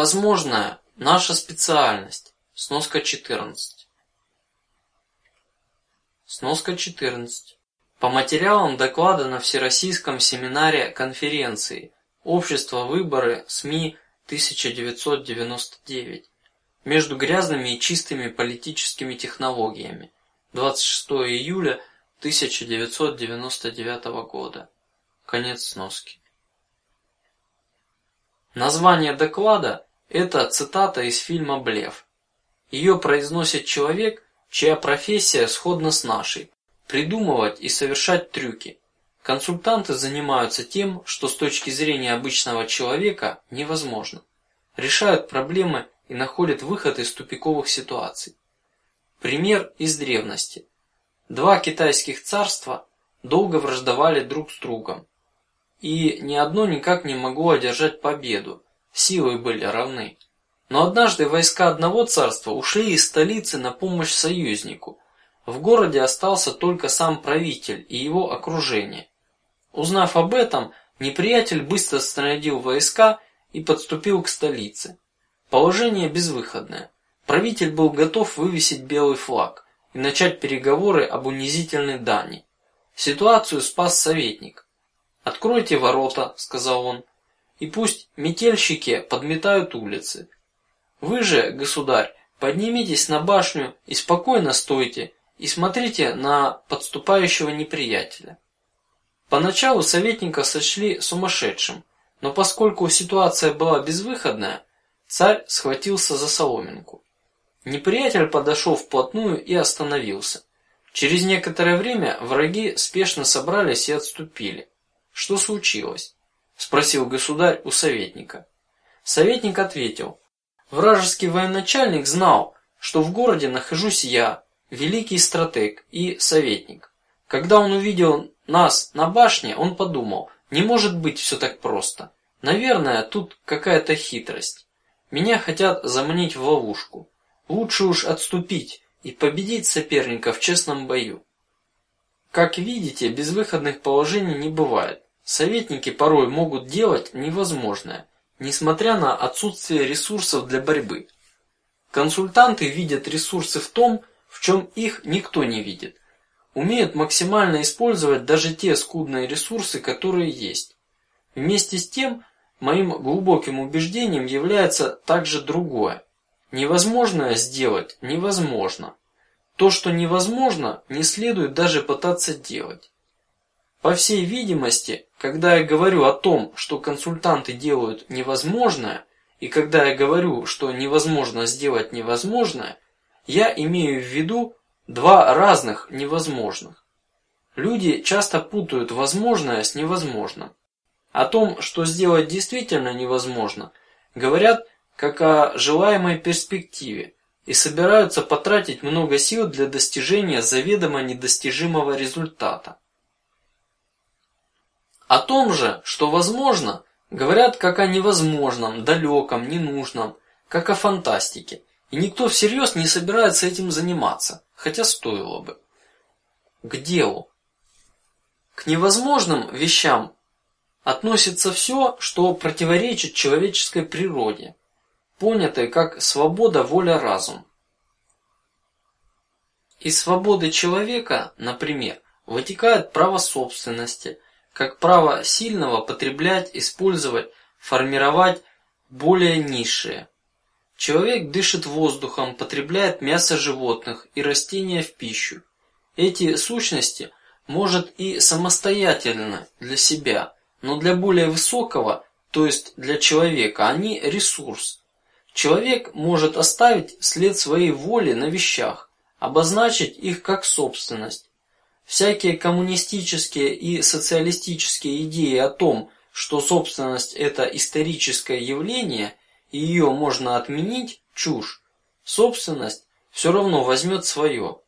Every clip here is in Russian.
Невозможная наша специальность. Сноска 14. Сноска 14. По материалам доклада на Всероссийском семинаре конференции Общество выборы СМИ 1999 между грязными и чистыми политическими технологиями 26 июля 1999 года. Конец сноски. Название доклада – это цитата из фильма Блеф. Ее произносит человек, чья профессия сходна с нашей – придумывать и совершать трюки. Консультанты занимаются тем, что с точки зрения обычного человека невозможно. Решают проблемы и находят выход из тупиковых ситуаций. Пример из древности. Два китайских царства долго враждовали друг с другом и ни одно никак не могло одержать победу. Силы были равны. Но однажды войска одного царства ушли из столицы на помощь союзнику. В городе остался только сам правитель и его окружение. Узнав об этом, неприятель быстро снарядил войска и подступил к столице. Положение безвыходное. Правитель был готов вывесить белый флаг и начать переговоры об унизительной дани. Ситуацию спас советник. Откройте ворота, сказал он, и пусть метельщики подметают улицы. Вы же, государь, поднимитесь на башню и спокойно стойте и смотрите на подступающего неприятеля. Поначалу советника сочли сумасшедшим, но поскольку ситуация была безвыходная, царь схватился за соломинку. Неприятель подошел вплотную и остановился. Через некоторое время враги спешно собрались и отступили. Что случилось? Спросил государь у советника. Советник ответил: вражеский военачальник знал, что в городе нахожусь я, великий стратег и советник. Когда он увидел нас на башне, он подумал: не может быть все так просто. Наверное, тут какая-то хитрость. Меня хотят заманить в ловушку. Лучше уж отступить и победить соперника в честном бою. Как видите, безвыходных положений не бывает. Советники порой могут делать невозможное, несмотря на отсутствие ресурсов для борьбы. Консультанты видят ресурсы в том, в чем их никто не видит, умеют максимально использовать даже те скудные ресурсы, которые есть. Вместе с тем, моим глубоким убеждением является также другое: невозможное сделать невозможно. То, что невозможно, не следует даже пытаться делать. По всей видимости, когда я говорю о том, что консультанты делают невозможное, и когда я говорю, что невозможно сделать невозможное, я имею в виду два разных невозможных. Люди часто путают возможное с невозможным. О том, что сделать действительно невозможно, говорят как о желаемой перспективе и собираются потратить много сил для достижения заведомо недостижимого результата. О том же, что возможно, говорят как о невозможном, далеком, ненужном, как о фантастике, и никто всерьез не собирается этим заниматься, хотя стоило бы. К делу. К невозможным вещам относится все, что противоречит человеческой природе, понятой как свобода, воля, разум. Из свободы человека, например, вытекает право собственности как право сильного потреблять, использовать, формировать более низшее. Человек дышит воздухом, потребляет мясо животных и растения в пищу. Эти сущности может и самостоятельно для себя, но для более высокого, то есть для человека, они ресурс. Человек может оставить след своей воли на вещах, обозначить их как собственность, Всякие коммунистические и социалистические идеи о том, что собственность это историческое явление и ее можно отменить, чушь. Собственность все равно возьмет свое.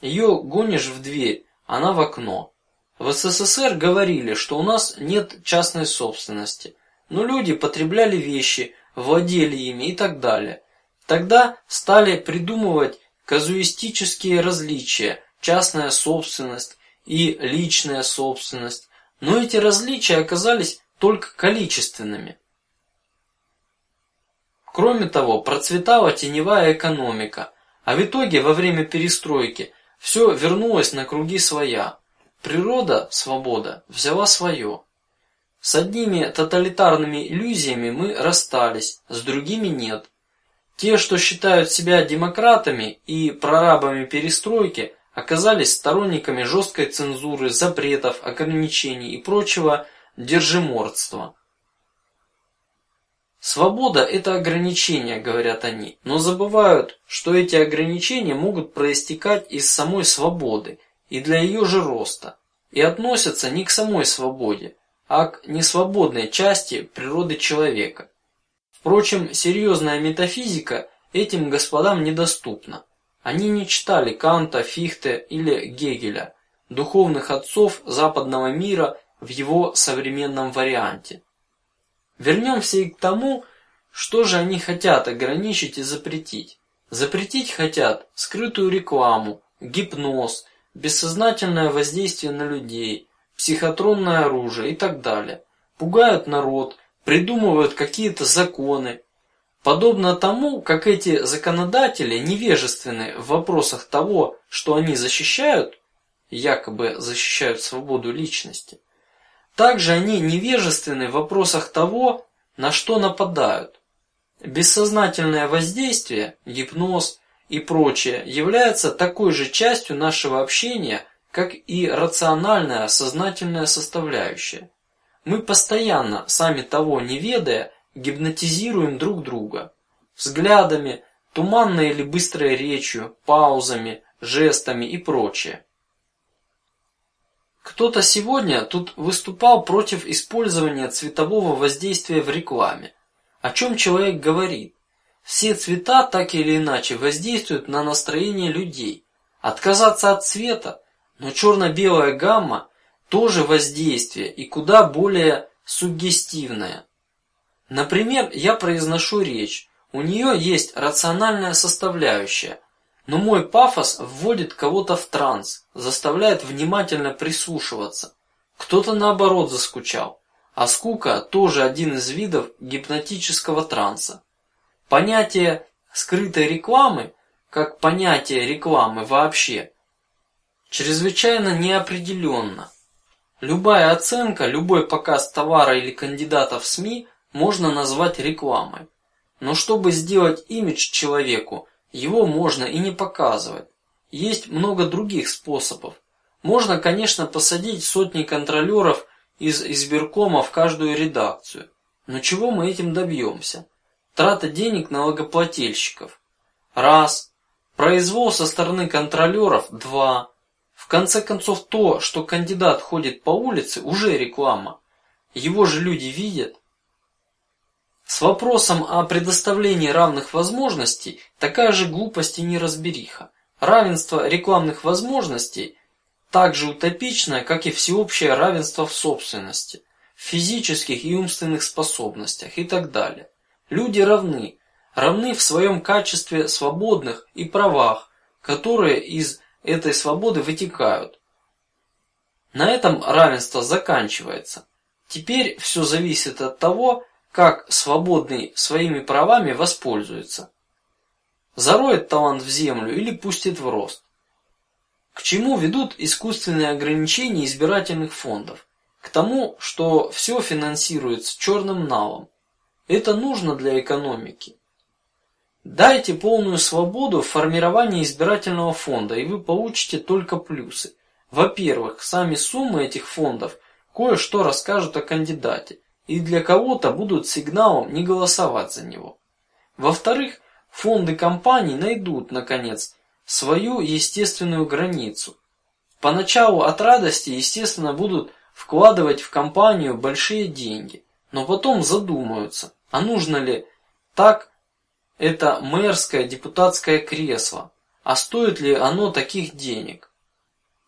Ее гонишь в дверь, она в окно. В СССР говорили, что у нас нет частной собственности, но люди потребляли вещи, владели ими и так далее. Тогда стали придумывать казуистические различия частная собственность и личная собственность, но эти различия оказались только количественными. Кроме того, процветала теневая экономика, а в итоге во время перестройки все вернулось на круги своя. Природа, свобода взяла свое. С одними тоталитарными иллюзиями мы расстались, с другими нет. Те, что считают себя демократами и прорабами перестройки, оказались сторонниками жесткой цензуры, запретов, ограничений и прочего держимордства. Свобода – это ограничения, говорят они, но забывают, что эти ограничения могут проистекать из самой свободы и для ее же роста, и относятся не к самой свободе, а к несвободной части природы человека. Впрочем, серьезная метафизика этим господам недоступна. Они не читали Канта, Фихте или Гегеля, духовных отцов западного мира в его современном варианте. Вернемся и к тому, что же они хотят ограничить и запретить. Запретить хотят скрытую рекламу, гипноз, бессознательное воздействие на людей, психотронное оружие и так далее. Пугают народ, придумывают какие-то законы, Подобно тому, как эти законодатели невежественны в вопросах того, что они защищают, якобы защищают свободу личности, также они невежественны в вопросах того, на что нападают. Бессознательное воздействие, гипноз и прочее является такой же частью нашего общения, как и рациональная сознательная составляющая. Мы постоянно, сами того не ведая, гипнотизируем друг друга взглядами, туманной или быстрой речью, паузами, жестами и прочее. Кто-то сегодня тут выступал против использования цветового воздействия в рекламе. О чем человек говорит? Все цвета так или иначе воздействуют на настроение людей. Отказаться от цвета, но черно-белая гамма тоже воздействие и куда более суггестивное. Например, я произношу речь, у нее есть рациональная составляющая, но мой пафос вводит кого-то в транс, заставляет внимательно прислушиваться. Кто-то наоборот заскучал, а скука тоже один из видов гипнотического транса. Понятие скрытой рекламы, как понятие рекламы вообще, чрезвычайно неопределенно. Любая оценка, любой показ товара или кандидата в СМИ можно назвать рекламой. Но чтобы сделать имидж человеку, его можно и не показывать. Есть много других способов. Можно, конечно, посадить сотни контролеров из избиркома в каждую редакцию. Но чего мы этим добьемся? Трата денег налогоплательщиков. Раз. Произвол со стороны контролеров. Два. В конце концов, то, что кандидат ходит по улице, уже реклама. Его же люди видят. С вопросом о предоставлении равных возможностей такая же глупость и неразбериха. Равенство рекламных возможностей так же утопичное, как и всеобщее равенство в собственности, в физических и умственных способностях и так далее. Люди равны, равны в своем качестве свободных и правах, которые из этой свободы вытекают. На этом равенство заканчивается. Теперь все зависит от того, как свободный своими правами воспользуется. Зароет талант в землю или пустит в рост. К чему ведут искусственные ограничения избирательных фондов? К тому, что все финансируется черным налом. Это нужно для экономики. Дайте полную свободу в формировании избирательного фонда, и вы получите только плюсы. Во-первых, сами суммы этих фондов кое-что расскажут о кандидате и для кого-то будут сигналом не голосовать за него. Во-вторых, фонды компаний найдут, наконец, свою естественную границу. Поначалу от радости, естественно, будут вкладывать в компанию большие деньги, но потом задумаются, а нужно ли так это мэрское депутатское кресло, а стоит ли оно таких денег?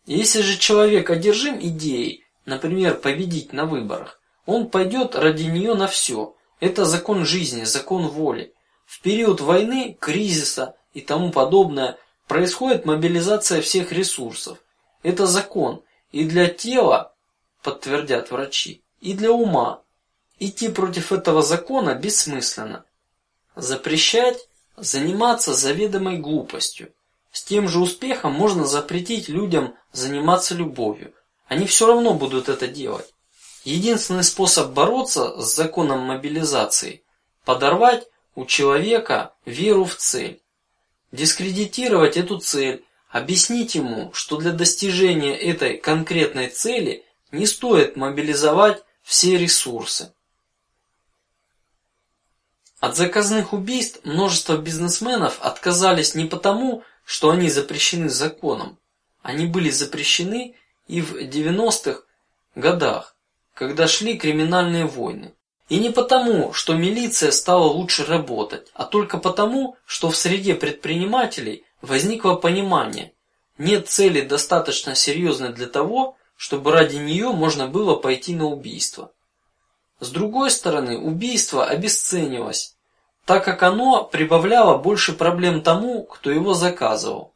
Если же человек одержим идеей, например, победить на выборах, он пойдет ради нее на все. Это закон жизни, закон воли. В период войны, кризиса и тому подобное происходит мобилизация всех ресурсов. Это закон и для тела, подтвердят врачи, и для ума. Идти против этого закона бессмысленно. Запрещать заниматься заведомой глупостью. С тем же успехом можно запретить людям заниматься любовью. Они все равно будут это делать. Единственный способ бороться с законом мобилизации – подорвать у человека веру в цель, дискредитировать эту цель, объяснить ему, что для достижения этой конкретной цели не стоит мобилизовать все ресурсы. От заказных убийств множество бизнесменов отказались не потому, что они запрещены законом, они были запрещены и в 90-х годах, когда шли криминальные войны. И не потому, что милиция стала лучше работать, а только потому, что в среде предпринимателей возникло понимание: нет цели достаточно серьезной для того, чтобы ради нее можно было пойти на убийство. С другой стороны, убийство обесценивалось, так как оно прибавляло больше проблем тому, кто его заказывал.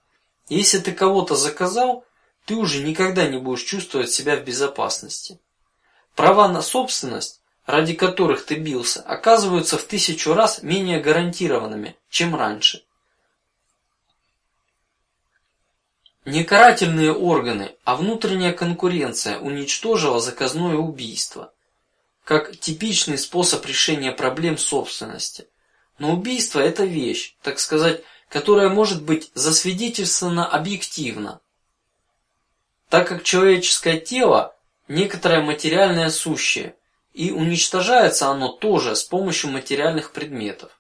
Если ты кого-то заказал, ты уже никогда не будешь чувствовать себя в безопасности. Права на собственность, ради которых ты бился, оказываются в тысячу раз менее гарантированными, чем раньше. Не карательные органы, а внутренняя конкуренция уничтожила заказное убийство, как типичный способ решения проблем собственности. Но убийство это вещь, так сказать, которая может быть засвидетельствована объективно, так как человеческое тело некоторое материальное сущее, и уничтожается оно тоже с помощью материальных предметов.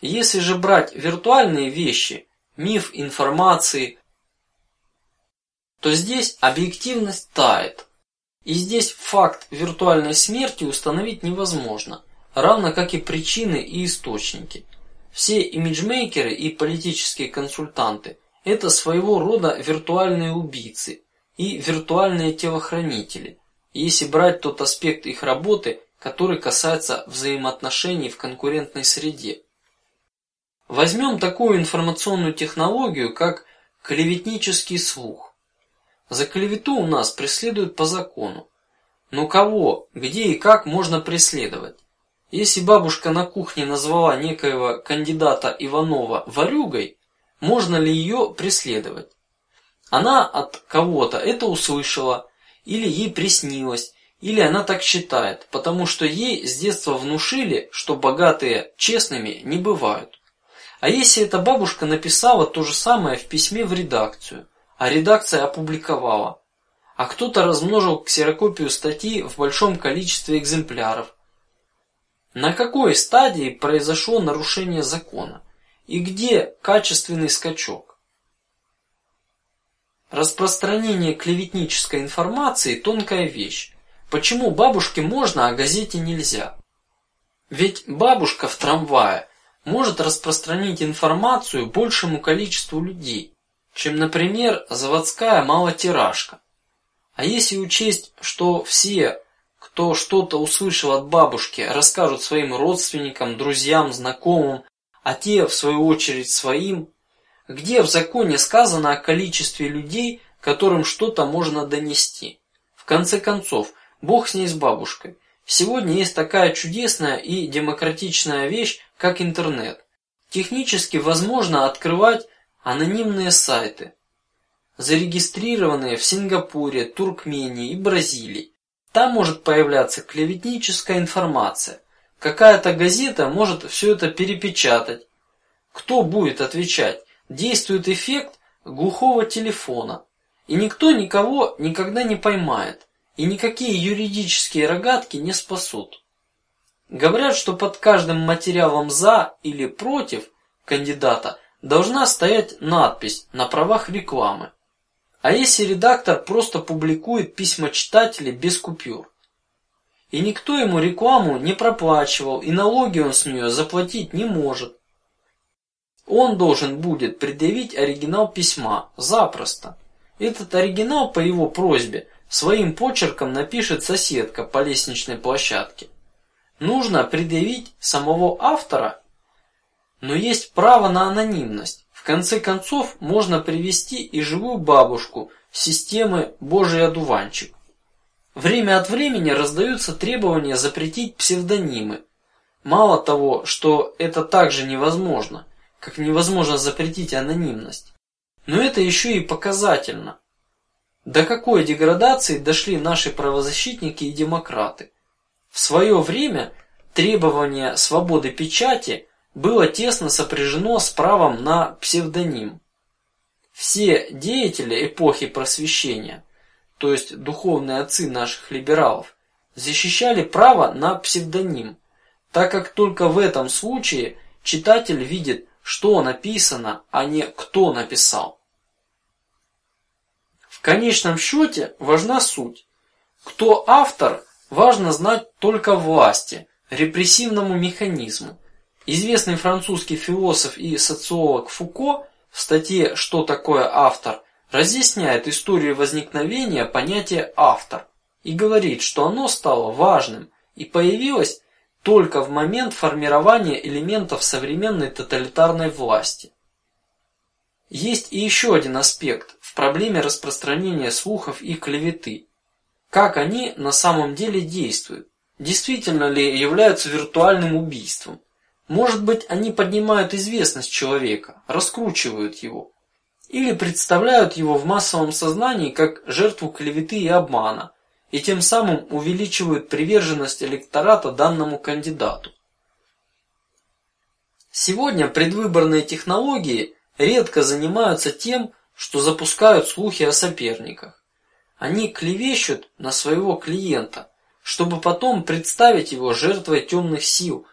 Если же брать виртуальные вещи, миф информации, то здесь объективность тает, и здесь факт виртуальной смерти установить невозможно равно как и причины и источники. Все имиджмейкеры и политические консультанты – это своего рода виртуальные убийцы и виртуальные телохранители, если брать тот аспект их работы, который касается взаимоотношений в конкурентной среде. Возьмем такую информационную технологию, как клеветнический слух. За клевету у нас преследуют по закону, но кого, где и как можно преследовать? Если бабушка на кухне назвала некоего кандидата Иванова варюгой, можно ли ее преследовать? Она от кого-то это услышала, или ей приснилось, или она так считает, потому что ей с детства внушили, что богатые честными не бывают. А если эта бабушка написала то же самое в письме в редакцию, а редакция опубликовала, а кто-то размножил ксерокопию статьи в большом количестве экземпляров, на какой стадии произошло нарушение закона и где качественный скачок? Распространение клеветнической информации тонкая вещь. Почему бабушке можно, а газете нельзя? Ведь бабушка в трамвае может распространить информацию большему количеству людей, чем, например, заводская малотиражка. А если учесть, что все кто что-то услышал от бабушки, расскажут своим родственникам, друзьям, знакомым, а те в свою очередь своим. Где в законе сказано о количестве людей, которым что-то можно донести? В конце концов, Бог с ней с бабушкой. Сегодня есть такая чудесная и демократичная вещь, как интернет. Технически возможно открывать анонимные сайты, зарегистрированные в Сингапуре, Туркмении и Бразилии. Там может появляться клеветническая информация. Какая-то газета может все это перепечатать. Кто будет отвечать? Действует эффект глухого телефона, и никто никого никогда не поймает, и никакие юридические рогатки не спасут. Говорят, что под каждым материалом за или против кандидата должна стоять надпись на правах рекламы. А если редактор просто публикует письма читателей без купюр, и никто ему рекламу не проплачивал, и налоги он с нее заплатить не может, он должен будет предъявить оригинал письма запросто. Этот оригинал по его просьбе своим почерком напишет соседка по лестничной площадке. Нужно предъявить самого автора, но есть право на анонимность. В конце концов, можно привести и живую бабушку системы Божий одуванчик. Время от времени раздаются требования запретить псевдонимы, Мало того, что это также невозможно, как невозможно запретить анонимность, но это еще и показательно. До какой деградации дошли наши правозащитники и демократы? В свое время требование свободы печати было тесно сопряжено с правом на псевдоним. Все деятели эпохи просвещения, то есть духовные отцы наших либералов, защищали право на псевдоним, так как только в этом случае читатель видит, что написано, а не кто написал. В конечном счете важна суть. Кто автор, важно знать только власти, репрессивному механизму. Известный французский философ и социолог Фуко в статье "Что такое автор" разъясняет историю возникновения понятия автор и говорит, что оно стало важным и появилось только в момент формирования элементов современной тоталитарной власти. Есть и еще один аспект в проблеме распространения слухов и клеветы. Как они на самом деле действуют? Действительно ли являются виртуальным убийством? Может быть, они поднимают известность человека, раскручивают его, или представляют его в массовом сознании как жертву клеветы и обмана, и тем самым увеличивают приверженность электората данному кандидату. Сегодня предвыборные технологии редко занимаются тем, что запускают слухи о соперниках. Они клевещут на своего клиента, чтобы потом представить его жертвой темных сил,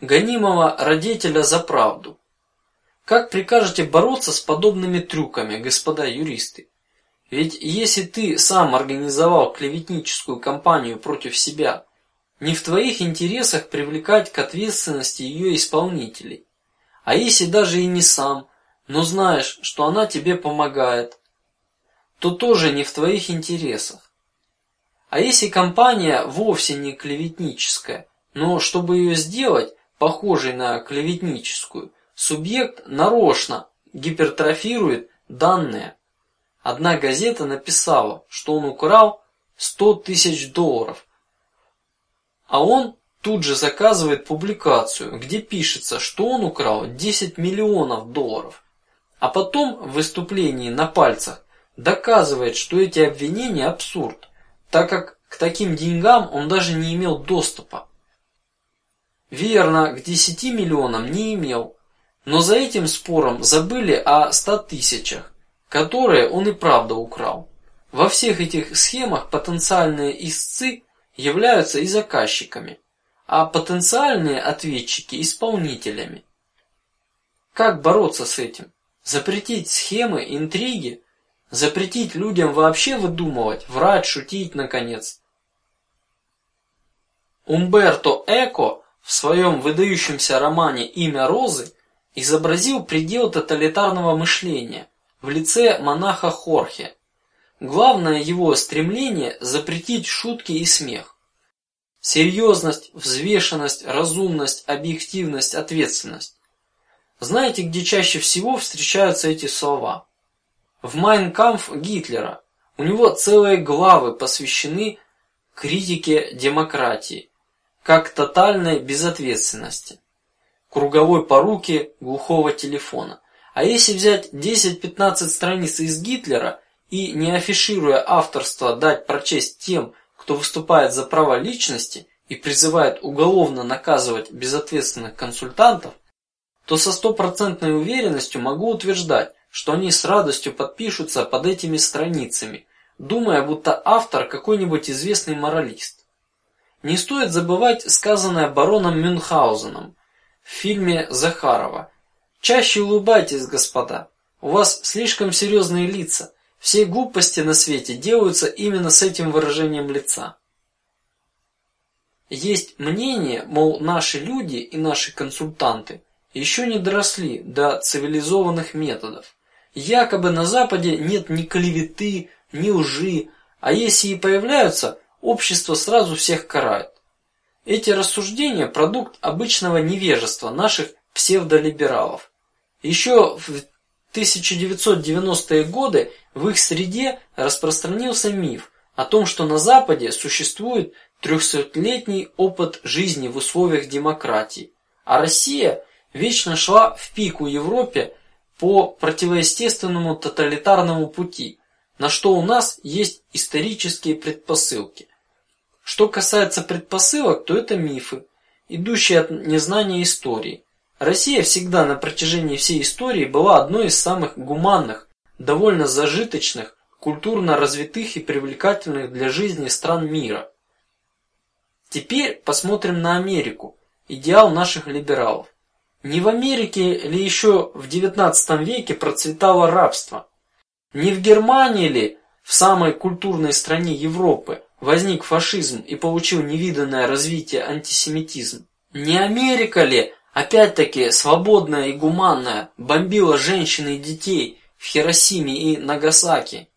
гонимого родителя за правду. Как прикажете бороться с подобными трюками, господа юристы? Ведь если ты сам организовал клеветническую кампанию против себя, не в твоих интересах привлекать к ответственности ее исполнителей. А если даже и не сам, но знаешь, что она тебе помогает, то тоже не в твоих интересах. А если компания вовсе не клеветническая, но чтобы ее сделать похожей на клеветническую, субъект нарочно гипертрофирует данные. Одна газета написала, что он украл сто тысяч долларов, а он тут же заказывает публикацию, где пишется, что он украл 10 миллионов долларов, а потом в выступлении на пальцах доказывает, что эти обвинения абсурд, так как к таким деньгам он даже не имел доступа. Верно, к 10 миллионам не имел, но за этим спором забыли о 100 тысячах, которые он и правда украл. Во всех этих схемах потенциальные истцы являются и заказчиками а потенциальные ответчики исполнителями. Как бороться с этим? Запретить схемы, интриги, запретить людям вообще выдумывать, врать, шутить, наконец. Умберто Эко в своем выдающемся романе "Имя Розы" изобразил предел тоталитарного мышления в лице монаха Хорхе. Главное его стремление запретить шутки и смех. Серьезность, взвешенность, разумность, объективность, ответственность. Знаете, где чаще всего встречаются эти слова? В Майнкамф Гитлера. У него целые главы посвящены критике демократии, как тотальной безответственности, круговой поруки глухого телефона. А если взять 10-15 страниц из Гитлера и не афишируя авторство дать прочесть тем, кто выступает за права личности и призывает уголовно наказывать безответственных консультантов, то со стопроцентной уверенностью могу утверждать, что они с радостью подпишутся под этими страницами, думая, будто автор какой-нибудь известный моралист. Не стоит забывать сказанное бароном Мюнхгаузеном в фильме Захарова: "Чаще улыбайтесь, господа, у вас слишком серьезные лица, все глупости на свете делаются именно с этим выражением лица. Есть мнение, мол, наши люди и наши консультанты еще не доросли до цивилизованных методов. Якобы на Западе нет ни клеветы, ни лжи, а если и появляются, общество сразу всех карает. Эти рассуждения продукт обычного невежества наших псевдолибералов. Еще в 1990-е годы в их среде распространился миф о том, что на Западе существует трехсотлетний опыт жизни в условиях демократии, а Россия вечно шла в пику Европе по противоестественному тоталитарному пути, на что у нас есть исторические предпосылки. Что касается предпосылок, то это мифы, идущие от незнания истории. Россия всегда на протяжении всей истории была одной из самых гуманных, довольно зажиточных, культурно развитых и привлекательных для жизни стран мира. Теперь посмотрим на Америку, идеал наших либералов. Не в Америке ли еще в XIX веке процветало рабство? Не в Германии ли, в самой культурной стране Европы, возник фашизм и получил невиданное развитие антисемитизм? Не Америка ли, опять-таки свободная и гуманная, бомбила женщин и детей в Хиросиме и Нагасаки?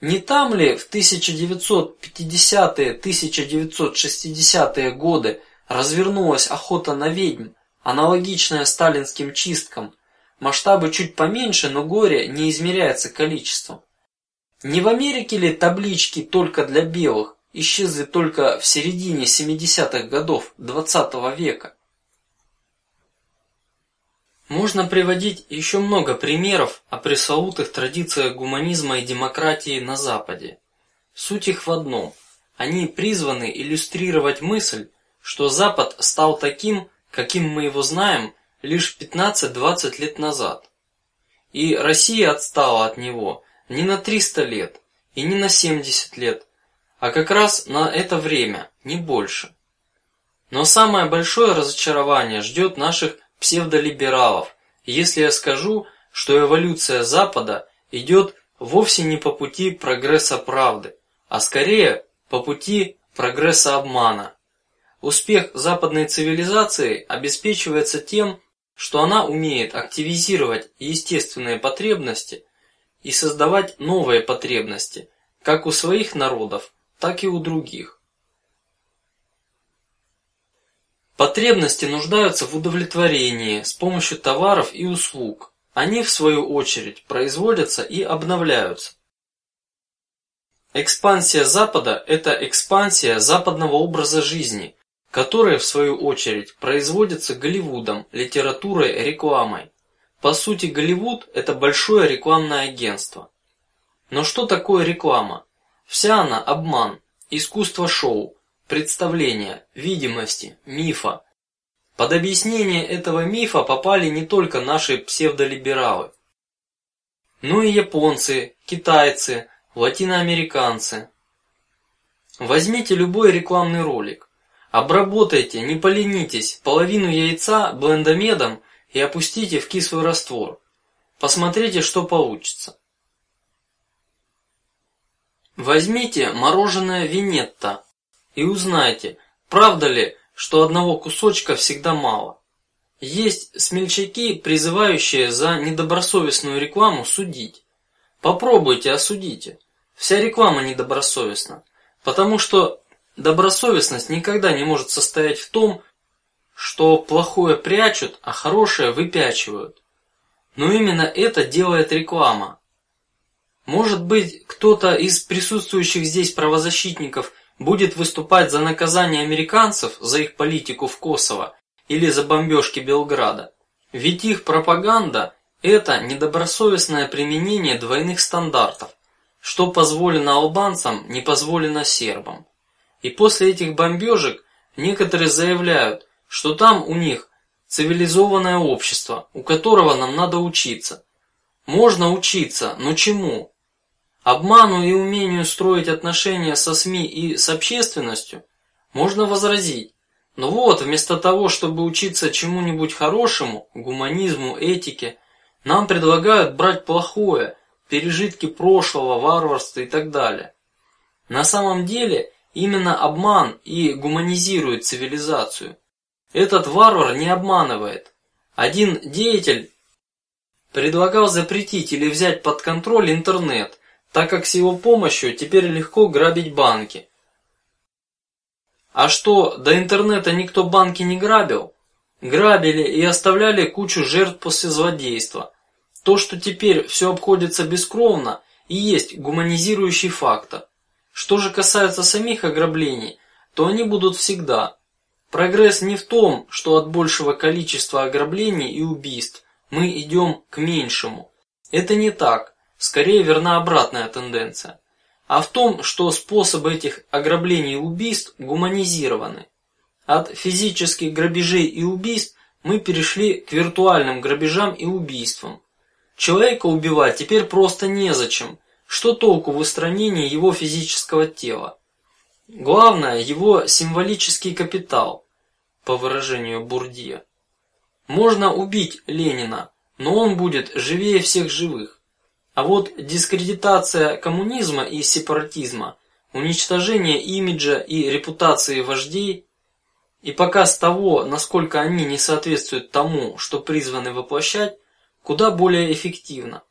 Не там ли в 1950-1960-е годы развернулась охота на ведьм, аналогичная сталинским чисткам? Масштабы чуть поменьше, но горе не измеряется количеством. Не в Америке ли таблички только для белых исчезли только в середине 70-х годов 20 -го века? Можно приводить еще много примеров о пресловутых традициях гуманизма и демократии на Западе. Суть их в одном: они призваны иллюстрировать мысль, что Запад стал таким, каким мы его знаем, лишь 15-20 лет назад, и Россия отстала от него не на 300 лет и не на 70 лет, а как раз на это время, не больше. Но самое большое разочарование ждет наших псевдолибералов, если я скажу, что эволюция Запада идет вовсе не по пути прогресса правды, а скорее по пути прогресса обмана. Успех западной цивилизации обеспечивается тем, что она умеет активизировать естественные потребности и создавать новые потребности, как у своих народов, так и у других. Потребности нуждаются в удовлетворении с помощью товаров и услуг. Они в свою очередь производятся и обновляются. Экспансия Запада – это экспансия западного образа жизни, который в свою очередь производится Голливудом, литературой, рекламой. По сути, Голливуд – это большое рекламное агентство. Но что такое реклама? Вся она обман, искусство шоу, представления, видимости, мифа. Под объяснение этого мифа попали не только наши псевдолибералы, но и японцы, китайцы, латиноамериканцы. Возьмите любой рекламный ролик, обработайте, не поленитесь, половину яйца блендомедом и опустите в кислый раствор. Посмотрите, что получится. Возьмите мороженое Винетта и узнайте, правда ли, что одного кусочка всегда мало. Есть смельчаки, призывающие за недобросовестную рекламу судить. Попробуйте, осудите. Вся реклама недобросовестна, потому что добросовестность никогда не может состоять в том, что плохое прячут, а хорошее выпячивают. Но именно это делает реклама. Может быть, кто-то из присутствующих здесь правозащитников будет выступать за наказание американцев за их политику в Косово или за бомбежки Белграда. Ведь их пропаганда – это недобросовестное применение двойных стандартов, что позволено албанцам, не позволено сербам. И после этих бомбежек некоторые заявляют, что там у них цивилизованное общество, у которого нам надо учиться. Можно учиться, но чему? Обману и умению строить отношения со СМИ и с общественностью можно возразить. Но вот, вместо того, чтобы учиться чему-нибудь хорошему, гуманизму, этике, нам предлагают брать плохое, пережитки прошлого, варварства и так далее. На самом деле именно обман и гуманизирует цивилизацию. Этот варвар не обманывает. Один деятель предлагал запретить или взять под контроль интернет, так как с его помощью теперь легко грабить банки. А что до интернета никто банки не грабил? Грабили и оставляли кучу жертв после злодейства. То, что теперь все обходится бескровно, и есть гуманизирующий фактор. Что же касается самих ограблений, то они будут всегда. Прогресс не в том, что от большего количества ограблений и убийств мы идем к меньшему. Это не так. Скорее верна обратная тенденция. А в том, что способы этих ограблений и убийств гуманизированы. От физических грабежей и убийств мы перешли к виртуальным грабежам и убийствам. Человека убивать теперь просто не зачем. Что толку в устранении его физического тела? Главное его символический капитал, по выражению Бурдье. Можно убить Ленина, но он будет живее всех живых. А вот дискредитация коммунизма и сепаратизма, уничтожение имиджа и репутации вождей и показ того, насколько они не соответствуют тому, что призваны воплощать, куда более эффективно.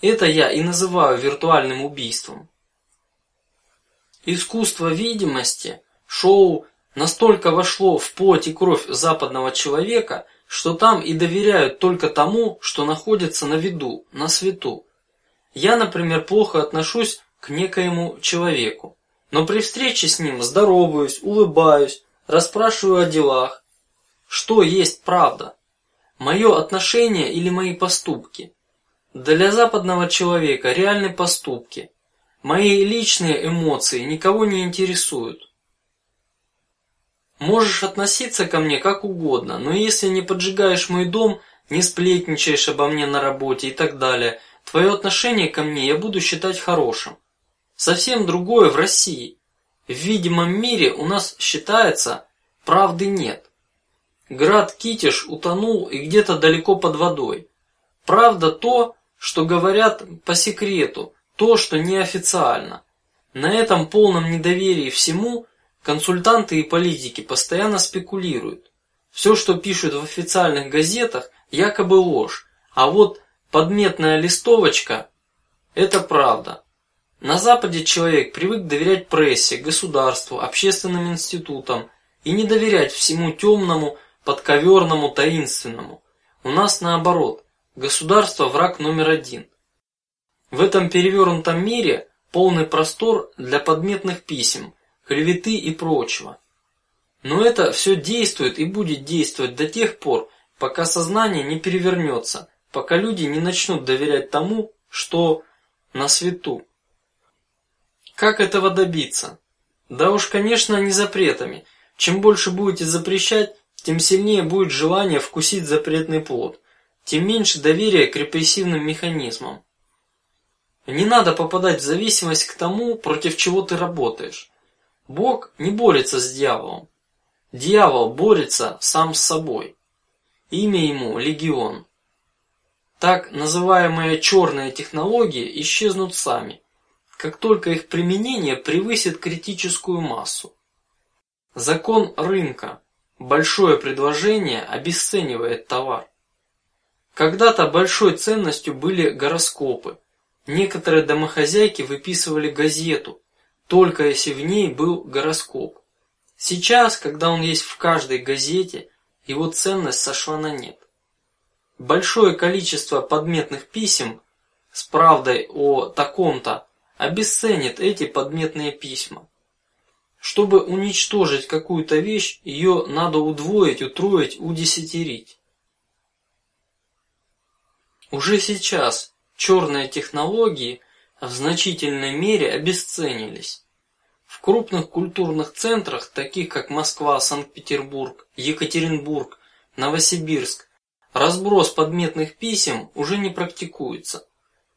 Это я и называю виртуальным убийством. Искусство видимости, шоу настолько вошло в плоть и кровь западного человека, что там и доверяют только тому, что находится на виду, на свету. Я, например, плохо отношусь к некоему человеку, но при встрече с ним здороваюсь, улыбаюсь, расспрашиваю о делах. Что есть правда? Мое отношение или мои поступки? Для западного человека реальны поступки, Мои личные эмоции никого не интересуют. Можешь относиться ко мне как угодно, но если не поджигаешь мой дом, не сплетничаешь обо мне на работе и так далее, твое отношение ко мне я буду считать хорошим. Совсем другое в России. В видимом мире у нас считается правды нет. Град Китиш утонул и где-то далеко под водой. Правда то, что говорят по секрету, то, что неофициально. На этом полном недоверии всему консультанты и политики постоянно спекулируют. Все, что пишут в официальных газетах, якобы ложь, а вот подметная листовочка – это правда. На Западе человек привык доверять прессе, государству, общественным институтам и не доверять всему темному, подковерному, таинственному. У нас наоборот, государство враг номер один. В этом перевернутом мире полный простор для подметных писем, клеветы и прочего. Но это все действует и будет действовать до тех пор, пока сознание не перевернется, пока люди не начнут доверять тому, что на свету. Как этого добиться? Да уж, конечно, не запретами. Чем больше будете запрещать, тем сильнее будет желание вкусить запретный плод, тем меньше доверия к репрессивным механизмам. Не надо попадать в зависимость к тому, против чего ты работаешь. Бог не борется с дьяволом. Дьявол борется сам с собой. Имя ему легион. Так называемые черные технологии исчезнут сами, как только их применение превысит критическую массу. Закон рынка. Большое предложение обесценивает товар. Когда-то большой ценностью были гороскопы Некоторые домохозяйки выписывали газету, только если в ней был гороскоп. Сейчас, когда он есть в каждой газете, его ценность сошла на нет. Большое количество подметных писем с правдой о таком-то обесценит эти подметные письма. Чтобы уничтожить какую-то вещь, ее надо удвоить, утроить, удесятерить. Уже сейчас черные технологии в значительной мере обесценились. В крупных культурных центрах, таких как Москва, Санкт-Петербург, Екатеринбург, Новосибирск, разброс подметных писем уже не практикуется.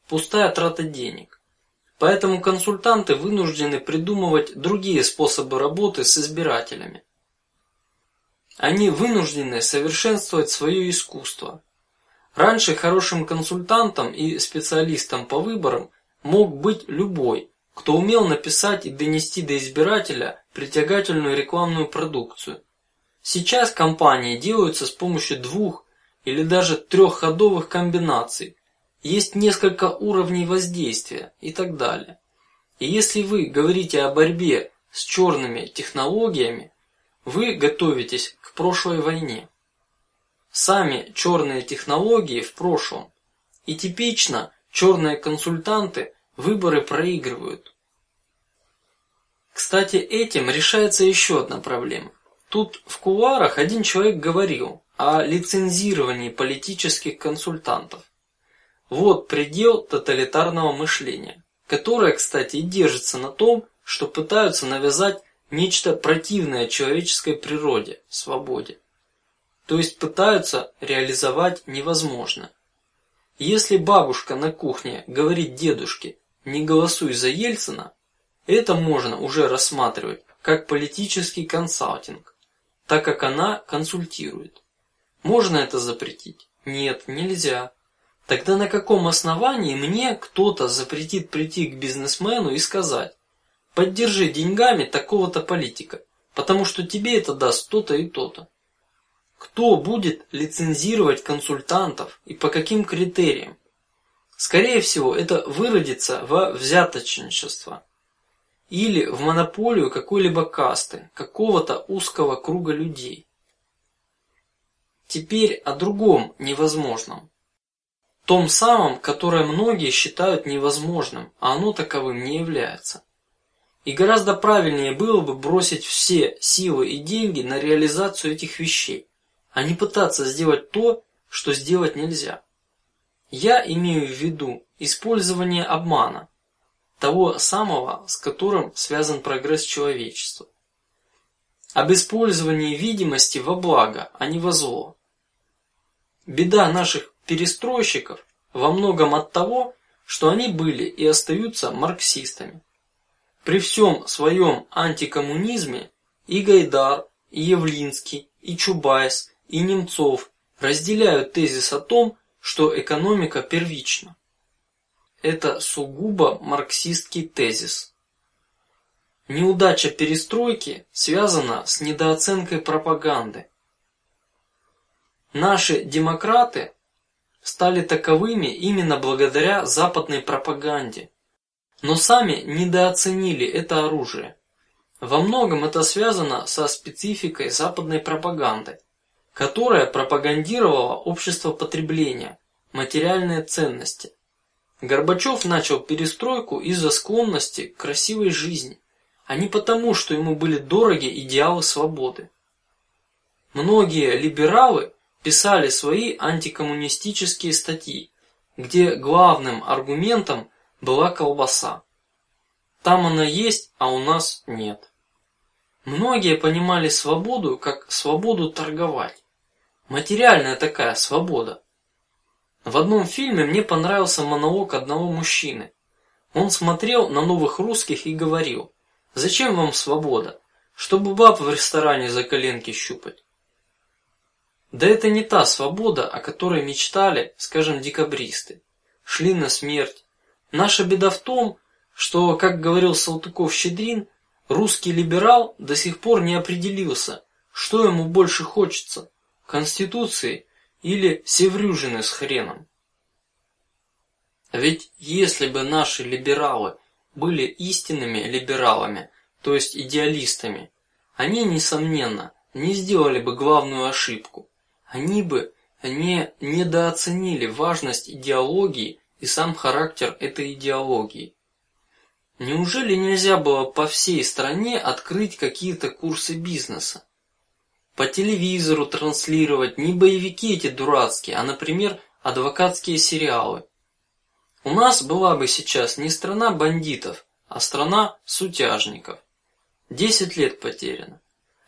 Пустая трата денег. Поэтому консультанты вынуждены придумывать другие способы работы с избирателями. Они вынуждены совершенствовать свое искусство, Раньше хорошим консультантом и специалистом по выборам мог быть любой, кто умел написать и донести до избирателя притягательную рекламную продукцию. Сейчас кампании делаются с помощью двух или даже трехходовых комбинаций. Есть несколько уровней воздействия и так далее. И если вы говорите о борьбе с черными технологиями, вы готовитесь к прошлой войне. Сами черные технологии в прошлом и типично черные консультанты выборы проигрывают. Кстати, этим решается еще одна проблема. Тут в кулуарах один человек говорил о лицензировании политических консультантов. Вот предел тоталитарного мышления, которое, кстати, держится на том, что пытаются навязать нечто противное человеческой природе, свободе. То есть пытаются реализовать невозможное. Если бабушка на кухне говорит дедушке: "Не голосуй за Ельцина", это можно уже рассматривать как политический консалтинг, так как она консультирует. Можно это запретить? Нет, нельзя. Тогда на каком основании мне кто-то запретит прийти к бизнесмену и сказать: поддержи деньгами такого-то политика, потому что тебе это даст то-то и то-то. Кто будет лицензировать консультантов и по каким критериям? Скорее всего, это выродится во взяточничество или в монополию какой-либо касты, какого-то узкого круга людей. Теперь о другом невозможном, том самом, которое многие считают невозможным, а оно таковым не является. И гораздо правильнее было бы бросить все силы и деньги на реализацию этих вещей, а не пытаться сделать то, что сделать нельзя. Я имею в виду использование обмана, того самого, с которым связан прогресс человечества. Об использовании видимости во благо, а не во зло. Беда наших перестройщиков во многом от того, что они были и остаются марксистами. При всем своем антикоммунизме и Гайдар, и Явлинский, и Чубайс, и Немцов разделяют тезис о том, что экономика первична. Это сугубо марксистский тезис. Неудача перестройки связана с недооценкой пропаганды. Наши демократы стали таковыми именно благодаря западной пропаганде, но сами недооценили это оружие. Во многом это связано со спецификой западной пропаганды, которая пропагандировала общество потребления, материальные ценности. Горбачев начал перестройку из-за склонности к красивой жизни, а не потому, что ему были дороги идеалы свободы. Многие либералы писали свои антикоммунистические статьи, где главным аргументом была колбаса. Там она есть, а у нас нет. Многие понимали свободу как свободу торговать, материальная такая свобода. В одном фильме мне понравился монолог одного мужчины. Он смотрел на новых русских и говорил: "Зачем вам свобода? Чтобы баб в ресторане за коленки щупать". Да это не та свобода, о которой мечтали, скажем, декабристы. Шли на смерть. Наша беда в том, что, как говорил Салтыков-Щедрин, русский либерал до сих пор не определился, что ему больше хочется: конституции или севрюжины с хреном. Ведь если бы наши либералы были истинными либералами, то есть идеалистами, они несомненно не сделали бы главную ошибку. Они бы не недооценили важность идеологии и сам характер этой идеологии. Неужели нельзя было по всей стране открыть какие-то курсы бизнеса? по телевизору транслировать не боевики эти дурацкие, а, например, адвокатские сериалы. У нас была бы сейчас не страна бандитов, а страна сутяжников. Десять лет потеряно,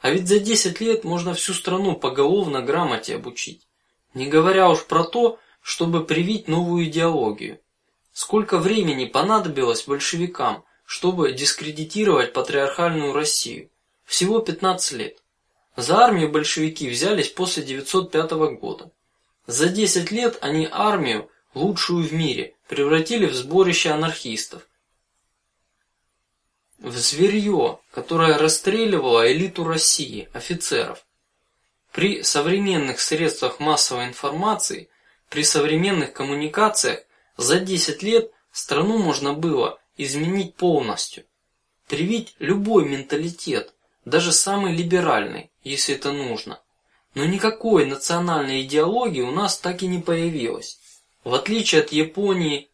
а ведь за десять лет можно всю страну поголовно грамоте обучить, не говоря уж про то, чтобы привить новую идеологию. Сколько времени понадобилось большевикам, чтобы дискредитировать патриархальную Россию? Всего пятнадцать лет. За армию большевики взялись после 905 года. За 10 лет они армию, лучшую в мире, превратили в сборище анархистов, в зверье, которое расстреливало элиту России, офицеров. При современных средствах массовой информации, при современных коммуникациях за 10 лет страну можно было изменить полностью, привить любой менталитет, даже самый либеральный, если это нужно. Но никакой национальной идеологии у нас так и не появилось. В отличие от Японии,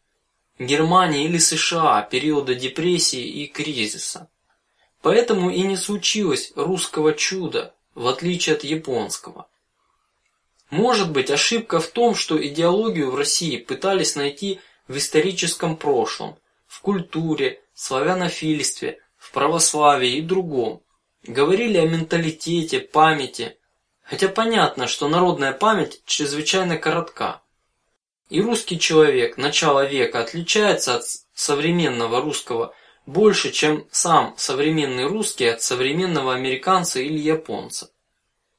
Германии или США периода депрессии и кризиса. Поэтому и не случилось русского чуда, в отличие от японского. Может быть, ошибка в том, что идеологию в России пытались найти в историческом прошлом, в культуре, славянофильстве, в православии и другом. Говорили о менталитете, памяти, хотя понятно, что народная память чрезвычайно коротка. И русский человек начала века отличается от современного русского больше, чем сам современный русский от современного американца или японца.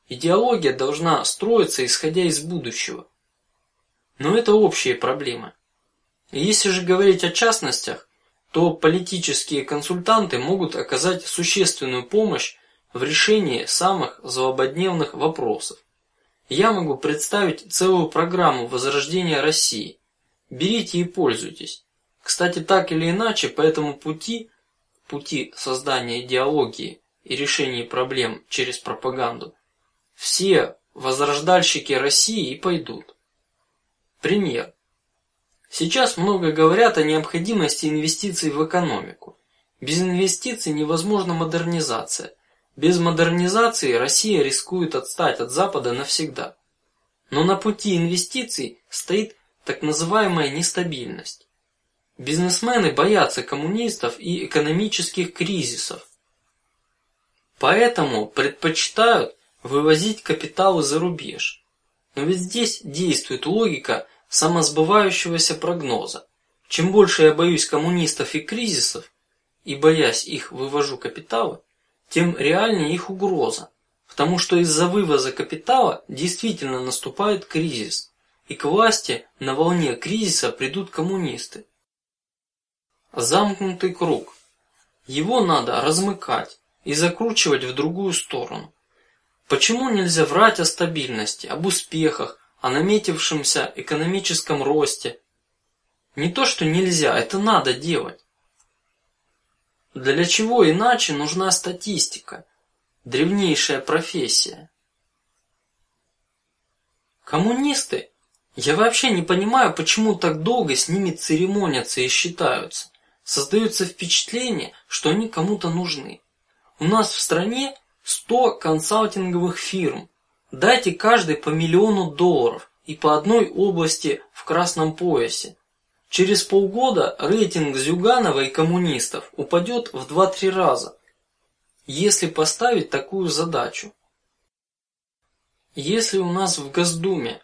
Идеология должна строиться исходя из будущего. Но это общие проблемы. Если же говорить о частностях, то политические консультанты могут оказать существенную помощь в решении самых злободневных вопросов. Я могу представить целую программу возрождения России. Берите и пользуйтесь. Кстати, так или иначе, по этому пути, пути создания идеологии и решения проблем через пропаганду, все возрождальщики России и пойдут. Пример. Сейчас много говорят о необходимости инвестиций в экономику. Без инвестиций невозможна модернизация. Без модернизации Россия рискует отстать от Запада навсегда. Но на пути инвестиций стоит так называемая нестабильность. Бизнесмены боятся коммунистов и экономических кризисов, поэтому предпочитают вывозить капиталы за рубеж. Но ведь здесь действует логика самосбывающегося прогноза. Чем больше я боюсь коммунистов и кризисов, и боясь их вывожу капиталы, тем реальнее их угроза, потому что из-за вывоза капитала действительно наступает кризис, и к власти на волне кризиса придут коммунисты. Замкнутый круг. Его надо размыкать и закручивать в другую сторону. Почему нельзя врать о стабильности, об успехах, о наметившемся экономическом росте? Не то, что нельзя, это надо делать. Для чего иначе нужна статистика, древнейшая профессия? Коммунисты? Я вообще не понимаю, почему так долго с ними церемонятся и считаются. Создается впечатление, что они кому-то нужны. У нас в стране 100 консалтинговых фирм. Дайте каждый по миллиону долларов и по одной области в красном поясе. Через полгода рейтинг Зюганова и коммунистов упадет в два-три раза, если поставить такую задачу. Если у нас в Госдуме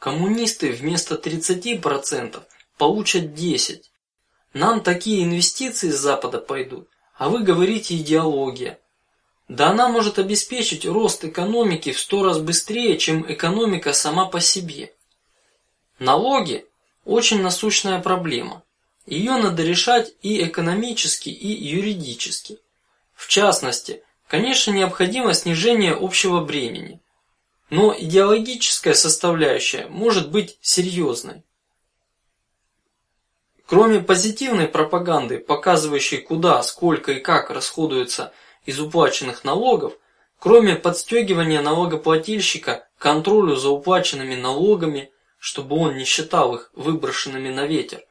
коммунисты вместо 30 процентов получат 10, нам такие инвестиции с Запада пойдут, а вы говорите идеология. Да она может обеспечить рост экономики в сто раз быстрее, чем экономика сама по себе. Налоги очень насущная проблема. Ее надо решать и экономически, и юридически. В частности, конечно, необходимо снижение общего бремени, но идеологическая составляющая может быть серьезной. Кроме позитивной пропаганды, показывающей куда, сколько и как расходуется из уплаченных налогов, кроме подстегивания налогоплательщика к контролю за уплаченными налогами, чтобы он не считал их выброшенными на ветер,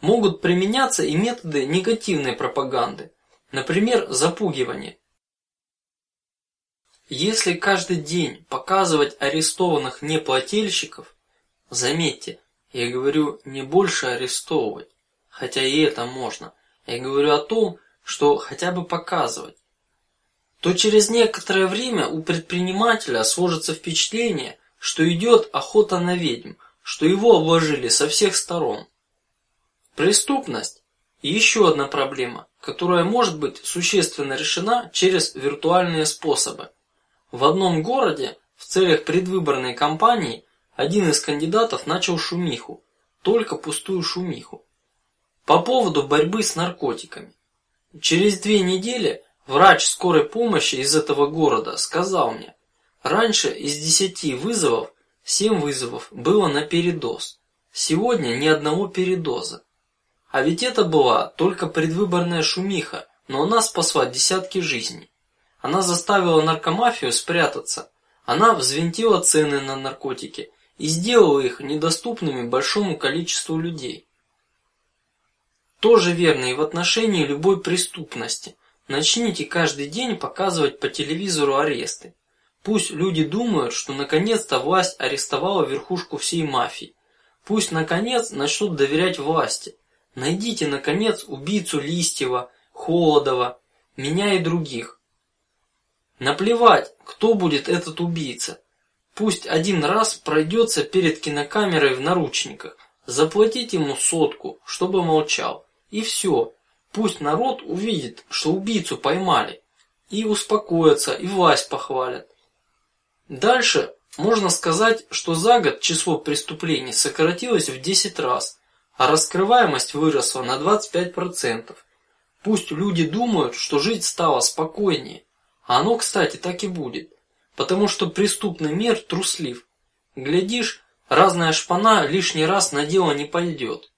могут применяться и методы негативной пропаганды, например, запугивание. Если каждый день показывать арестованных неплательщиков, заметьте, я говорю не больше арестовывать, хотя и это можно. Я говорю о том, что хотя бы показывать то через некоторое время у предпринимателя сложится впечатление, что идет охота на ведьм, что его обложили со всех сторон. Преступность и еще одна проблема, которая может быть существенно решена через виртуальные способы. В одном городе в целях предвыборной кампании один из кандидатов начал шумиху, только пустую шумиху, по поводу борьбы с наркотиками. Через две недели Врач скорой помощи из этого города сказал мне: раньше из десяти вызовов семь вызовов было на передоз. Сегодня ни одного передоза. А ведь это была только предвыборная шумиха, но она спасла десятки жизней. Она заставила наркомафию спрятаться. Она взвинтила цены на наркотики и сделала их недоступными большому количеству людей. Тоже верно и в отношении любой преступности. Начните каждый день показывать по телевизору аресты. Пусть люди думают, что наконец-то власть арестовала верхушку всей мафии. Пусть наконец начнут доверять власти. Найдите наконец убийцу Листьева, Холодова, меня и других. Наплевать, кто будет этот убийца. Пусть один раз пройдется перед кинокамерой в наручниках, заплатить ему сотку, чтобы молчал, и все. Пусть народ увидит, что убийцу поймали, и успокоятся, и власть похвалят. Дальше можно сказать, что за год число преступлений сократилось в 10 раз, а раскрываемость выросла на 25 процентов. Пусть люди думают, что жить стало спокойнее, а оно, кстати, так и будет, потому что преступный мир труслив. Глядишь, разная шпана лишний раз на дело не пойдет.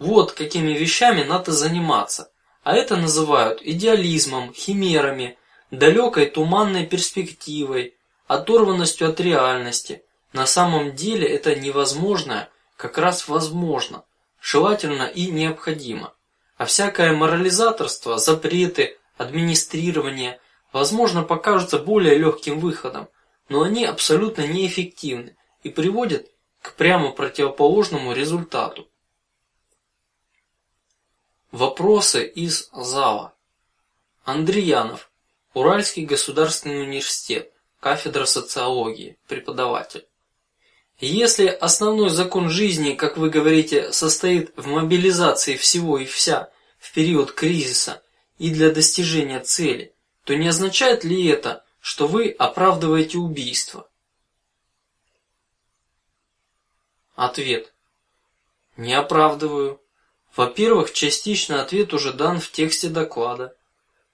Вот какими вещами надо заниматься, а это называют идеализмом, химерами, далекой туманной перспективой, оторванностью от реальности. На самом деле это невозможное как раз возможно, желательно и необходимо. А всякое морализаторство, запреты, администрирование, возможно, покажутся более легким выходом, но они абсолютно неэффективны и приводят к прямо противоположному результату. Вопросы из зала. Андреянов, Уральский государственный университет, кафедра социологии, преподаватель. Если основной закон жизни, как вы говорите, состоит в мобилизации всего и вся в период кризиса и для достижения цели, то не означает ли это, что вы оправдываете убийство? Ответ: Не оправдываю. Во-первых, частично ответ уже дан в тексте доклада.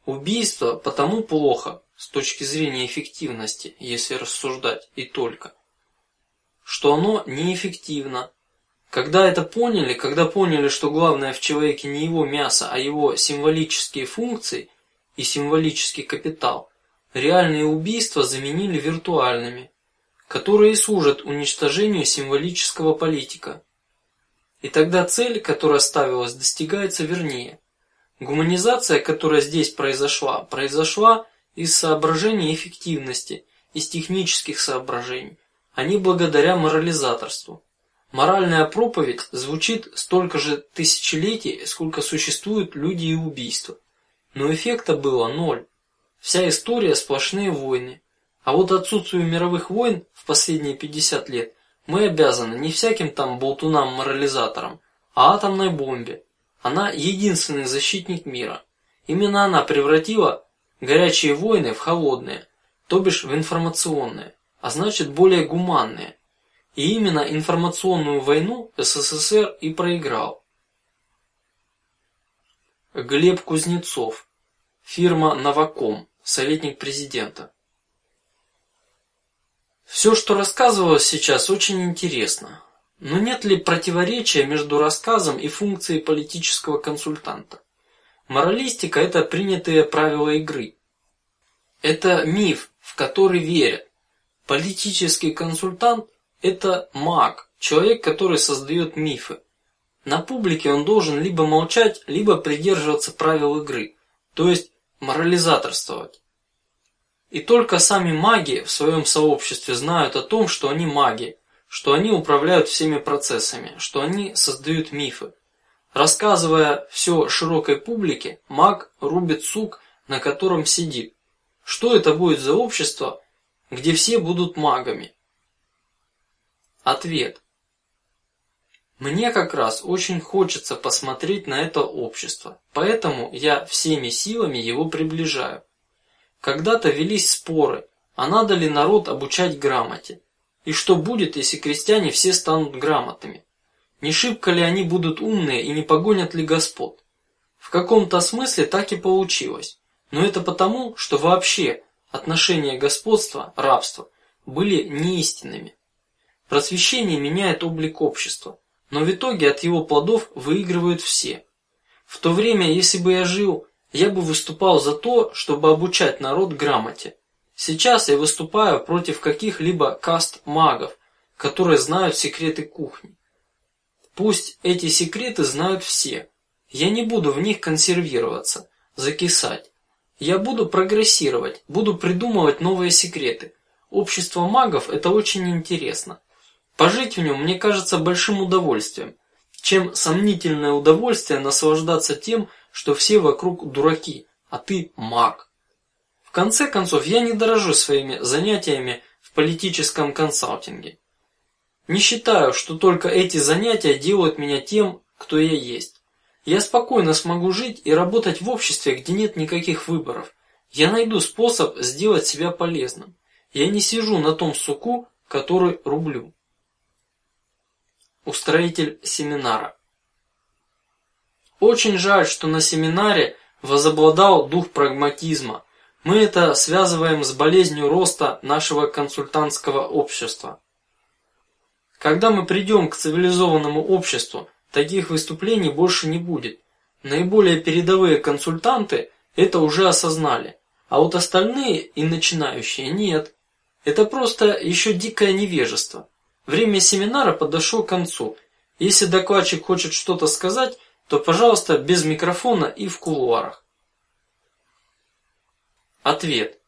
Убийство потому плохо с точки зрения эффективности, если рассуждать и только, что оно неэффективно. Когда это поняли, когда поняли, что главное в человеке не его мясо, а его символические функции и символический капитал, реальные убийства заменили виртуальными, которые служат уничтожению символического политика. И тогда цель, которая ставилась, достигается вернее. Гуманизация, которая здесь произошла, произошла из соображений эффективности, из технических соображений, а не благодаря морализаторству. Моральная проповедь звучит столько же тысячелетий, сколько существуют люди и убийства, но эффекта было ноль. Вся история сплошные войны, а вот отсутствию мировых войн в последние 50 лет мы обязаны не всяким там болтунам-морализаторам, а атомной бомбе. Она единственный защитник мира. Именно она превратила горячие войны в холодные, то бишь в информационные, а значит более гуманные. И именно информационную войну СССР и проиграл. Глеб Кузнецов, фирма Новаком, советник президента. Все, что рассказывалось сейчас, очень интересно. Но нет ли противоречия между рассказом и функцией политического консультанта? Моралистика – это принятые правила игры. Это миф, в который верят. Политический консультант – это маг, человек, который создает мифы. На публике он должен либо молчать, либо придерживаться правил игры, то есть морализаторствовать. И только сами маги в своем сообществе знают о том, что они маги, что они управляют всеми процессами, что они создают мифы. Рассказывая все широкой публике, маг рубит сук, на котором сидит. Что это будет за общество, где все будут магами? Ответ: Мне как раз очень хочется посмотреть на это общество, поэтому я всеми силами его приближаю. Когда-то велись споры, а надо ли народ обучать грамоте, и что будет, если крестьяне все станут грамотными? Не шибко ли они будут умные и не погонят ли господ? В каком-то смысле так и получилось, но это потому, что вообще отношения господства, рабства были неистинными. Просвещение меняет облик общества, но в итоге от его плодов выигрывают все. В то время, если бы я жил я бы выступал за то, чтобы обучать народ грамоте. Сейчас я выступаю против каких-либо каст магов, которые знают секреты кухни. Пусть эти секреты знают все. Я не буду в них консервироваться, закисать. Я буду прогрессировать, буду придумывать новые секреты. Общество магов это очень интересно. Пожить в нем мне кажется большим удовольствием, чем сомнительное удовольствие наслаждаться тем, что все вокруг дураки, а ты маг. Конце концов, я не дорожу своими занятиями в политическом консалтинге. Не считаю, что только эти занятия делают меня тем, кто я есть. Я спокойно смогу жить и работать в обществе, где нет никаких выборов. Я найду способ сделать себя полезным. Я не сижу на том суку, который рублю. Устроитель семинара. Очень жаль, что на семинаре возобладал дух прагматизма. Мы это связываем с болезнью роста нашего консультантского общества. Когда мы придем к цивилизованному обществу, таких выступлений больше не будет. Наиболее передовые консультанты это уже осознали, а вот остальные и начинающие нет. Это просто еще дикое невежество. Время семинара подошло к концу. Если докладчик хочет что-то сказать, то, пожалуйста, без микрофона и в кулуарах. Ответ.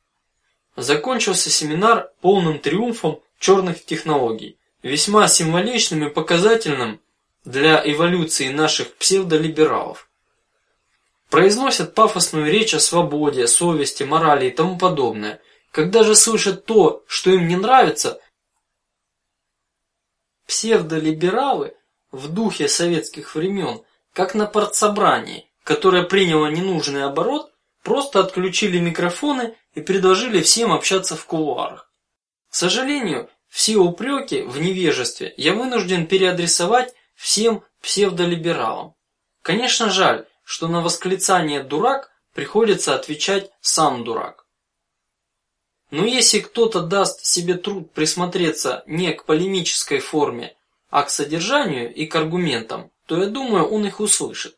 Закончился семинар полным триумфом черных технологий весьма символичным и показательным для эволюции наших псевдолибералов. Произносят пафосную речь о свободе, совести, морали и тому подобное. Когда же слышат то, что им не нравится, псевдолибералы в духе советских времен, как на партсобрании, которое приняло ненужный оборот, просто отключили микрофоны и предложили всем общаться в кулуарах. К сожалению, все упреки в невежестве я вынужден переадресовать всем псевдолибералам. Конечно, жаль, что на восклицание дурак приходится отвечать сам дурак. Но если кто-то даст себе труд присмотреться не к полемической форме, а к содержанию и к аргументам, то я думаю, он их услышит.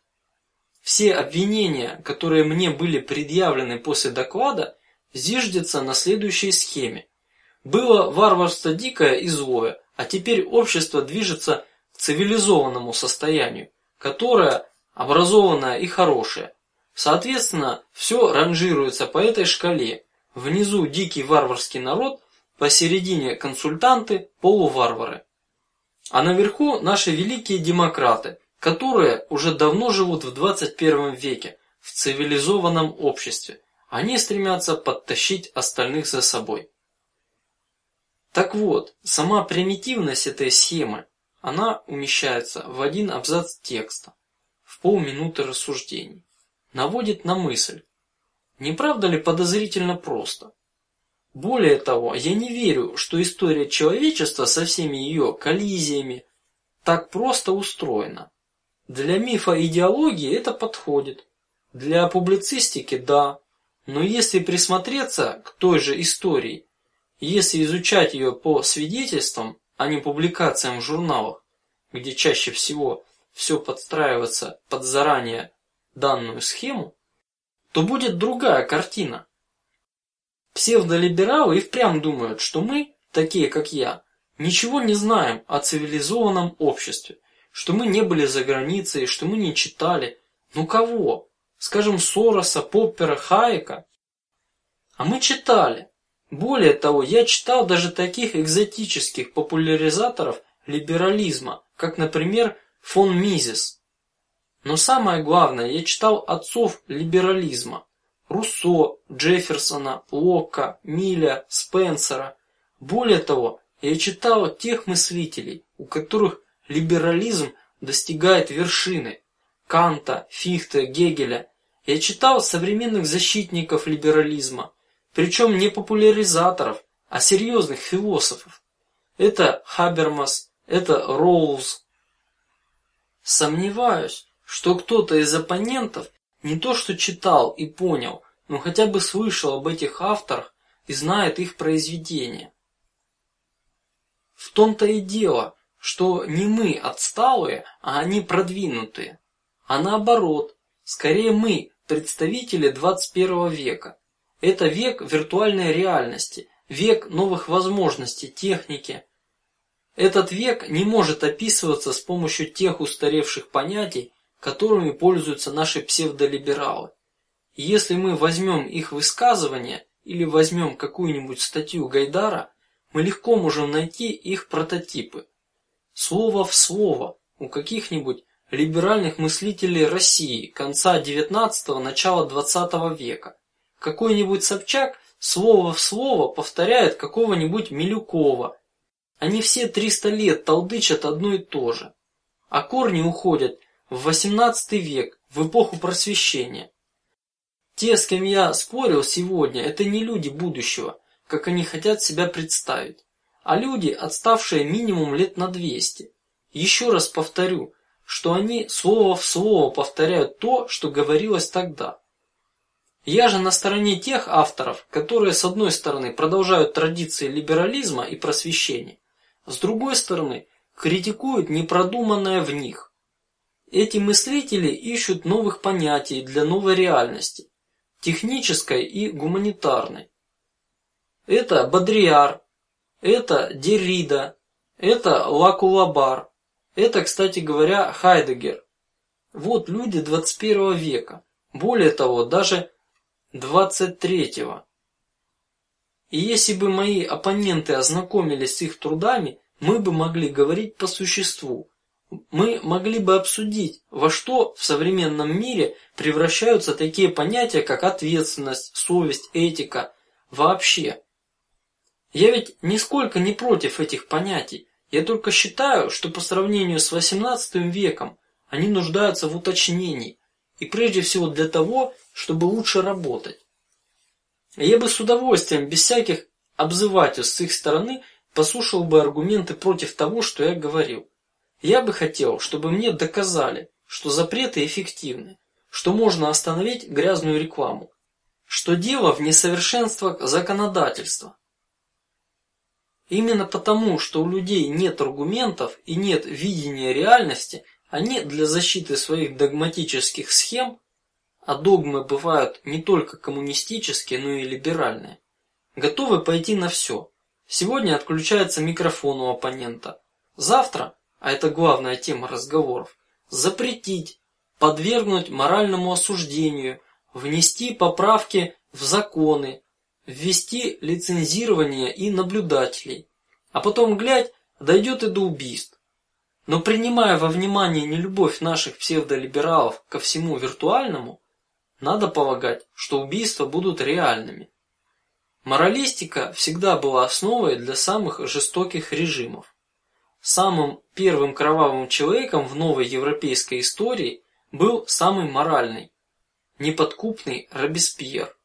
Все обвинения, которые мне были предъявлены после доклада, зиждятся на следующей схеме. Было варварство дикое и злое, а теперь общество движется к цивилизованному состоянию, которое образованное и хорошее. Соответственно, все ранжируется по этой шкале. Внизу дикий варварский народ, посередине консультанты, полуварвары, а наверху наши великие демократы, которые уже давно живут в 21 веке в цивилизованном обществе. Они стремятся подтащить остальных за собой. Так вот, сама примитивность этой схемы, она умещается в один абзац текста, в полминуты рассуждений, наводит на мысль. Не правда ли подозрительно просто? Более того, я не верю, что история человечества со всеми ее коллизиями так просто устроена. Для мифа идеологии это подходит, для публицистики да, но если присмотреться к той же истории если изучать ее по свидетельствам, а не публикациям в журналах, где чаще всего все подстраивается под заранее данную схему, то будет другая картина. Псевдолибералы и впрямь думают, что мы, такие как я, ничего не знаем о цивилизованном обществе, что мы не были за границей, что мы не читали, ну кого, скажем, Сороса, Поппера, Хайека, а мы читали. Более того, я читал даже таких экзотических популяризаторов либерализма, как, например, фон Мизес. Но самое главное, я читал отцов либерализма: Руссо, Джефферсона, Локка, Миля, Спенсера. Более того, я читал тех мыслителей, у которых либерализм достигает вершины: Канта, Фихте, Гегеля. Я читал современных защитников либерализма причем не популяризаторов, а серьезных философов. Это Хабермас, это Роуз. Сомневаюсь, что кто-то из оппонентов не то что читал и понял, но хотя бы слышал об этих авторах и знает их произведения. В том-то и дело, что не мы отсталые, а они продвинутые, а наоборот, скорее мы представители 21 века. Это век виртуальной реальности, век новых возможностей техники. Этот век не может описываться с помощью тех устаревших понятий, которыми пользуются наши псевдолибералы. Если мы возьмем их высказывания или возьмем какую-нибудь статью Гайдара, мы легко можем найти их прототипы, слово в слово у каких-нибудь либеральных мыслителей России конца XIX – начала XX века. Какой-нибудь Собчак слово в слово повторяет какого-нибудь Милюкова. Они все триста лет толдычат одно и то же, а корни уходят в XVIII век, в эпоху Просвещения. Те, с кем я спорил сегодня, это не люди будущего, как они хотят себя представить, а люди, отставшие минимум лет на двести. Еще раз повторю, что они слово в слово повторяют то, что говорилось тогда. Я же на стороне тех авторов, которые с одной стороны продолжают традиции либерализма и просвещения, с другой стороны критикуют непродуманное в них. Эти мыслители ищут новых понятий для новой реальности, технической и гуманитарной. Это Бадрияр, это Деррида, это Лакулабар, это, кстати говоря, Хайдегер. Вот люди 21 века, более того, даже 23-го. И если бы мои оппоненты ознакомились с их трудами, мы бы могли говорить по существу. Мы могли бы обсудить, во что в современном мире превращаются такие понятия, как ответственность, совесть, этика, вообще. Я ведь нисколько не против этих понятий. Я только считаю, что по сравнению с XVIII веком они нуждаются в уточнении, и прежде всего для того, чтобы лучше работать. Я бы с удовольствием, без всяких обзывательств с их стороны, послушал бы аргументы против того, что я говорил. Я бы хотел, чтобы мне доказали, что запреты эффективны, что можно остановить грязную рекламу, что дело в несовершенствах законодательства, Именно потому, что у людей нет аргументов и нет видения реальности, они для защиты своих догматических схем, а догмы бывают не только коммунистические, но и либеральные, готовы пойти на все. Сегодня отключается микрофон у оппонента, завтра, а это главная тема разговоров, запретить, подвергнуть моральному осуждению, внести поправки в законы, ввести лицензирование и наблюдателей, а потом глядь, дойдет и до убийств. Но принимая во внимание нелюбовь наших псевдолибералов ко всему виртуальному, надо полагать, что убийства будут реальными. Моралистика всегда была основой для самых жестоких режимов. Самым первым кровавым человеком в новой европейской истории был самый моральный, неподкупный Робеспьер.